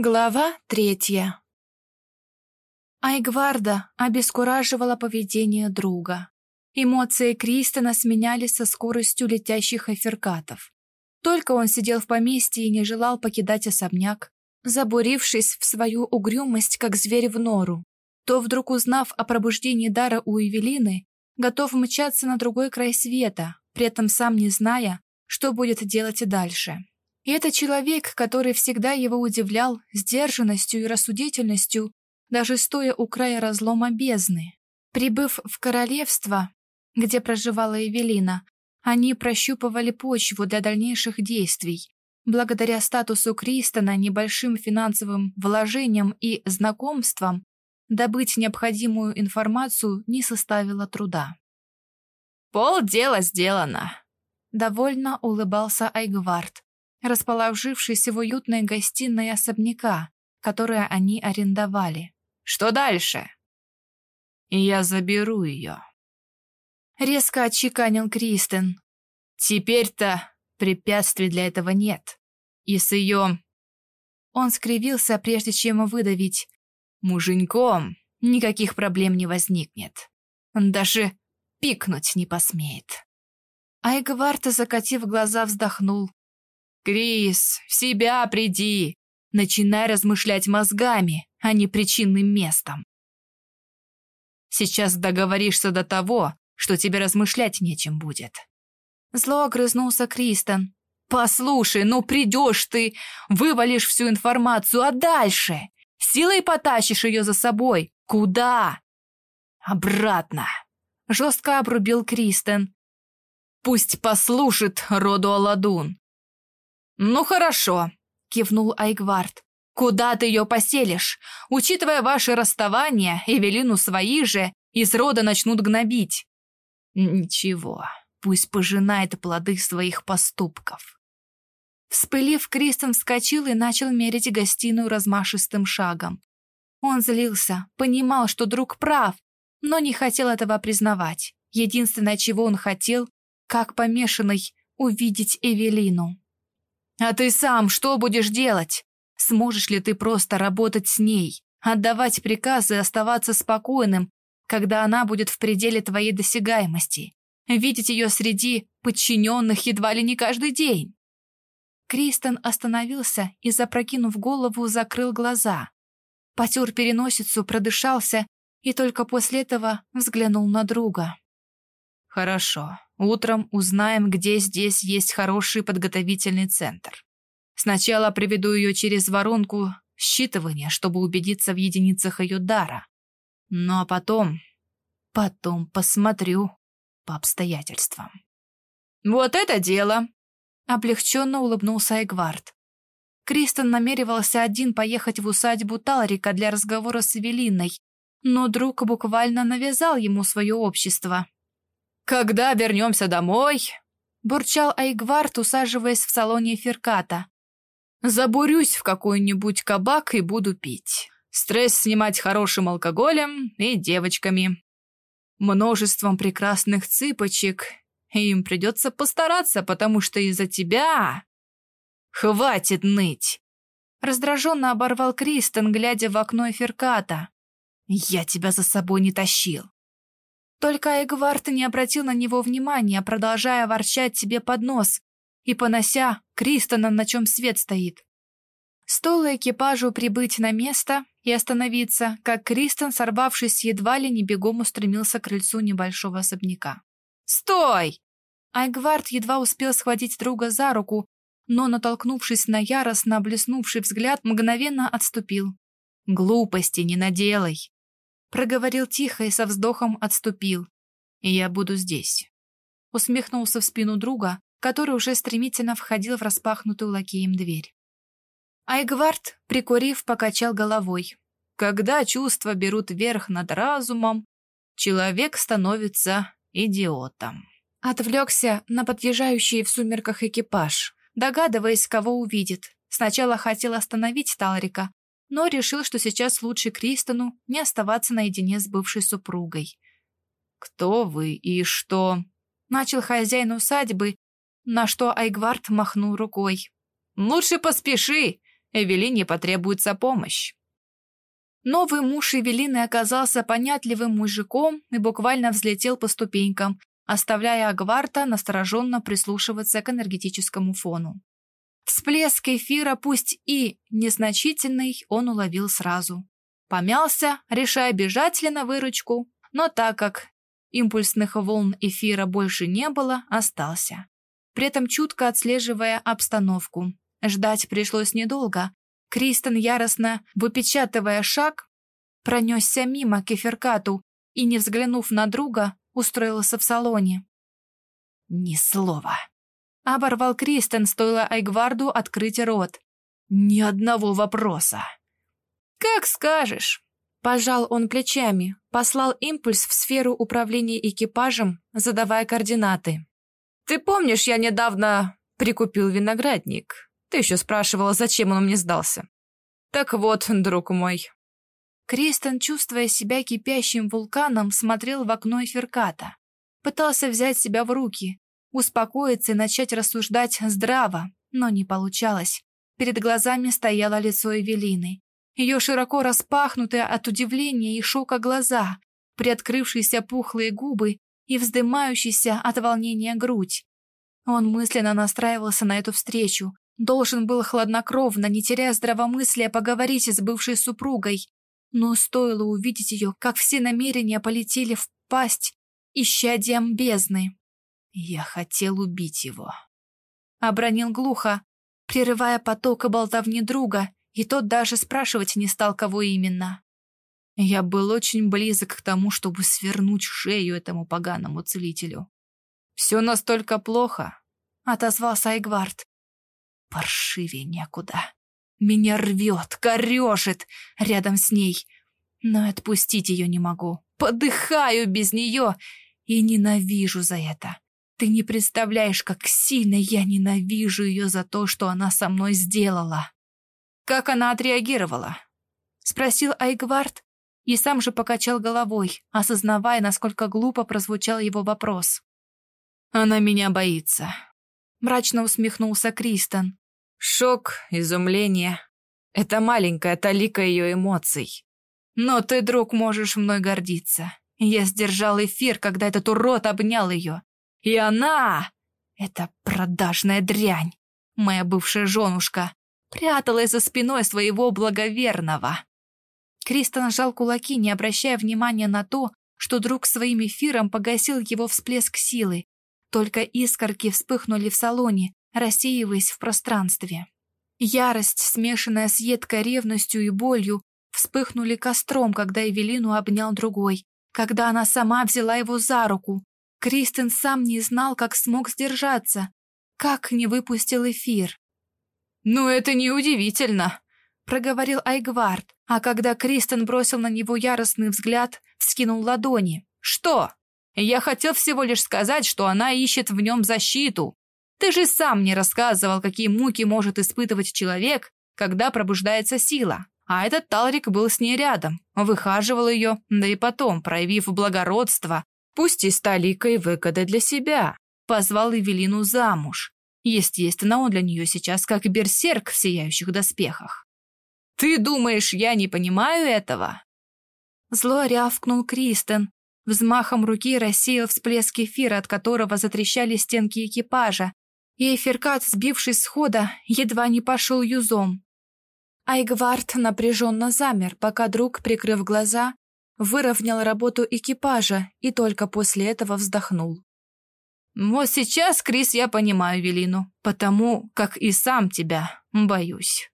Глава третья Айгварда обескураживала поведение друга. Эмоции Кристона сменялись со скоростью летящих эфиркатов. Только он сидел в поместье и не желал покидать особняк, забурившись в свою угрюмость, как зверь в нору, то вдруг узнав о пробуждении дара у Эвелины, готов мчаться на другой край света, при этом сам не зная, что будет делать дальше. И это человек, который всегда его удивлял сдержанностью и рассудительностью, даже стоя у края разлома бездны. Прибыв в королевство, где проживала Эвелина, они прощупывали почву для дальнейших действий. Благодаря статусу Кристона, небольшим финансовым вложениям и знакомствам, добыть необходимую информацию не составило труда. «Пол дела сделано», — довольно улыбался Айгвард, расположившись в уютной гостиной особняка, которое они арендовали. «Что дальше?» «Я заберу ее», — резко отчеканил Кристен. «Теперь-то препятствий для этого нет. И с ее...» Он скривился, прежде чем выдавить. «Муженьком никаких проблем не возникнет. Даже пикнуть не посмеет». Айгварта, закатив глаза, вздохнул. «Крис, в себя приди! Начинай размышлять мозгами, а не причинным местом. Сейчас договоришься до того, что тебе размышлять нечем будет». Зло огрызнулся Кристен. «Послушай, ну придешь ты, вывалишь всю информацию, а дальше? Силой потащишь ее за собой? Куда?» «Обратно!» Жестко обрубил Кристен. «Пусть послушает роду Аладун. «Ну хорошо», — кивнул Айгвард. «Куда ты ее поселишь? Учитывая ваше расставание, Эвелину свои же из рода начнут гнобить». «Ничего, пусть пожинает плоды своих поступков». Вспылив, Кристен вскочил и начал мерить гостиную размашистым шагом. Он злился, понимал, что друг прав, но не хотел этого признавать. Единственное, чего он хотел, как помешанный, увидеть Эвелину. А ты сам что будешь делать? Сможешь ли ты просто работать с ней, отдавать приказы и оставаться спокойным, когда она будет в пределе твоей досягаемости? Видеть ее среди подчиненных едва ли не каждый день? Кристен остановился и, запрокинув голову, закрыл глаза. Потер переносицу, продышался и только после этого взглянул на друга. «Хорошо. Утром узнаем, где здесь есть хороший подготовительный центр. Сначала приведу ее через воронку считывания, чтобы убедиться в единицах ее дара. Ну а потом... Потом посмотрю по обстоятельствам. «Вот это дело!» Облегченно улыбнулся Эгвард. Кристен намеревался один поехать в усадьбу Талрика для разговора с Эвелиной, но друг буквально навязал ему свое общество. «Когда вернемся домой?» Бурчал Айгвард, усаживаясь в салоне Ферката. «Забурюсь в какой-нибудь кабак и буду пить. Стресс снимать хорошим алкоголем и девочками. Множеством прекрасных цыпочек. Им придется постараться, потому что из-за тебя... Хватит ныть!» Раздраженно оборвал Кристен, глядя в окно Ферката. «Я тебя за собой не тащил. Только Эгвард не обратил на него внимания, продолжая ворчать себе под нос и понося Кристона, на чем свет стоит. Стоило экипажу прибыть на место и остановиться, как Кристон, сорвавшись едва ли не бегом, устремился к крыльцу небольшого особняка. «Стой!» Айгвард едва успел схватить друга за руку, но, натолкнувшись на яростно блеснувший взгляд, мгновенно отступил. «Глупости не наделай!» Проговорил тихо и со вздохом отступил. «Я буду здесь». Усмехнулся в спину друга, который уже стремительно входил в распахнутую лакеем дверь. Айгвард, прикурив, покачал головой. Когда чувства берут верх над разумом, человек становится идиотом. Отвлекся на подъезжающий в сумерках экипаж, догадываясь, кого увидит. Сначала хотел остановить Талрика, но решил, что сейчас лучше Кристону не оставаться наедине с бывшей супругой. «Кто вы и что?» Начал хозяин усадьбы, на что Айгвард махнул рукой. «Лучше поспеши! Эвелине потребуется помощь. Новый муж Эвелины оказался понятливым мужиком и буквально взлетел по ступенькам, оставляя Агварта настороженно прислушиваться к энергетическому фону. Всплеск эфира, пусть и незначительный, он уловил сразу. Помялся, решая бежать ли на выручку, но так как импульсных волн эфира больше не было, остался. При этом чутко отслеживая обстановку. Ждать пришлось недолго. Кристен, яростно выпечатывая шаг, пронесся мимо к и, не взглянув на друга, устроился в салоне. «Ни слова!» Оборвал Кристен, стоило Айгварду открыть рот. «Ни одного вопроса!» «Как скажешь!» Пожал он плечами, послал импульс в сферу управления экипажем, задавая координаты. «Ты помнишь, я недавно прикупил виноградник? Ты еще спрашивала, зачем он мне сдался. Так вот, друг мой». Кристен, чувствуя себя кипящим вулканом, смотрел в окно эфирката. Пытался взять себя в руки, успокоиться и начать рассуждать здраво, но не получалось. Перед глазами стояло лицо Эвелины. Ее широко распахнутые от удивления и шока глаза, приоткрывшиеся пухлые губы и вздымающийся от волнения грудь. Он мысленно настраивался на эту встречу, должен был хладнокровно, не теряя здравомыслия, поговорить с бывшей супругой. Но стоило увидеть ее, как все намерения полетели в пасть исчадием бездны. Я хотел убить его. Обронил глухо, прерывая поток болтовни друга, и тот даже спрашивать не стал, кого именно. Я был очень близок к тому, чтобы свернуть шею этому поганому целителю. «Все настолько плохо», — отозвался Айгвард. «Паршивее некуда. Меня рвет, корежит рядом с ней, но отпустить ее не могу. Подыхаю без нее и ненавижу за это. Ты не представляешь, как сильно я ненавижу ее за то, что она со мной сделала». Как она отреагировала? Спросил Айгвард и сам же покачал головой, осознавая, насколько глупо прозвучал его вопрос. «Она меня боится», — мрачно усмехнулся Кристен. «Шок, изумление. Это маленькая талика ее эмоций. Но ты, друг, можешь мной гордиться. Я сдержал эфир, когда этот урод обнял ее. И она... Это продажная дрянь, моя бывшая женушка пряталась за спиной своего благоверного. Кристо сжал кулаки, не обращая внимания на то, что друг своим эфиром погасил его всплеск силы. Только искорки вспыхнули в салоне, рассеиваясь в пространстве. Ярость, смешанная с едкой ревностью и болью, вспыхнули костром, когда Эвелину обнял другой, когда она сама взяла его за руку. Кристен сам не знал, как смог сдержаться, как не выпустил эфир. «Ну, это неудивительно», — проговорил Айгвард, а когда Кристен бросил на него яростный взгляд, вскинул ладони. «Что? Я хотел всего лишь сказать, что она ищет в нем защиту. Ты же сам мне рассказывал, какие муки может испытывать человек, когда пробуждается сила. А этот Талрик был с ней рядом, выхаживал ее, да и потом, проявив благородство, пусть и столикой выгоды для себя, позвал Эвелину замуж. Естественно, он для нее сейчас как берсерк в сияющих доспехах. «Ты думаешь, я не понимаю этого?» Зло рявкнул Кристен, взмахом руки рассеял всплеск эфира, от которого затрещали стенки экипажа, и эфиркат, сбившись с хода, едва не пошел юзом. Айгвард напряженно замер, пока друг, прикрыв глаза, выровнял работу экипажа и только после этого вздохнул. Вот сейчас, Крис, я понимаю Велину, потому как и сам тебя боюсь.